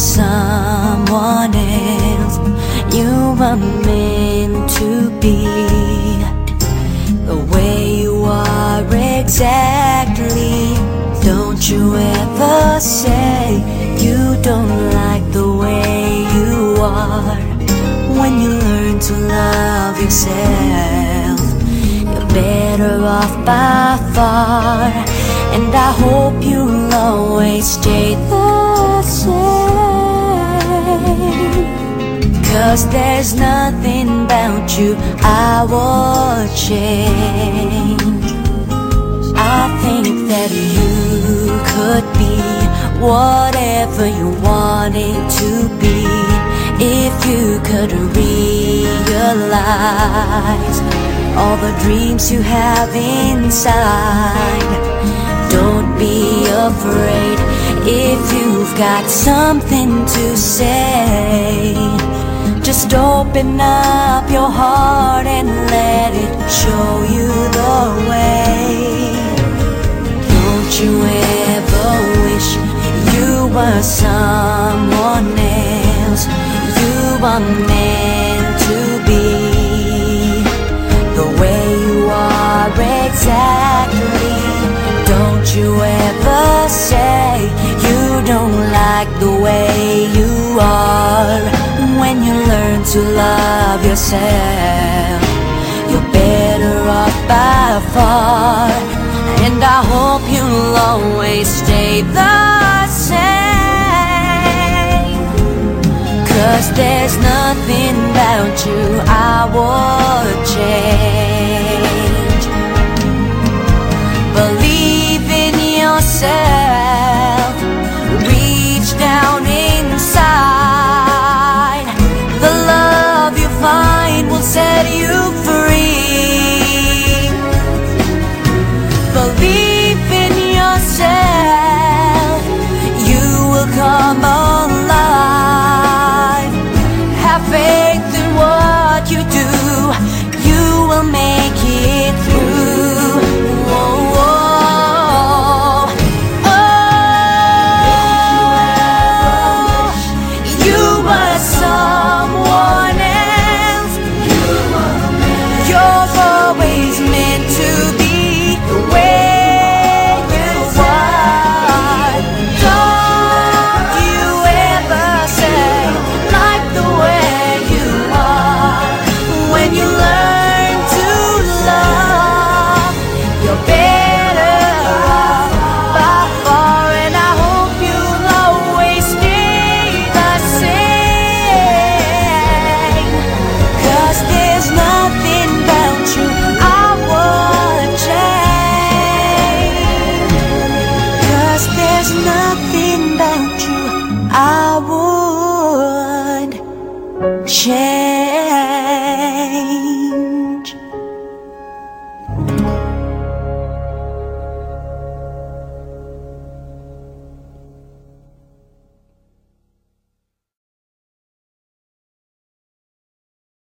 someone else. You were meant to be the way you are exactly. Don't you ever say you don't like the way you are. When you learn to love yourself, you're better off by far. And I hope you'll always stay the same. Cause there's nothing about you I would change. I think that you could be whatever you wanted to be if you could realize all the dreams you have inside. Don't be afraid if you've got something to say. Just open up your heart and let it show you the way. Don't you ever wish you were someone else? You are meant to be the way you are exactly. Don't you ever say you don't like the way you are learn to love yourself. You're better off by far, and I hope you'll always stay the same. Cause there's nothing about you I would change. 마 There's nothing about you. I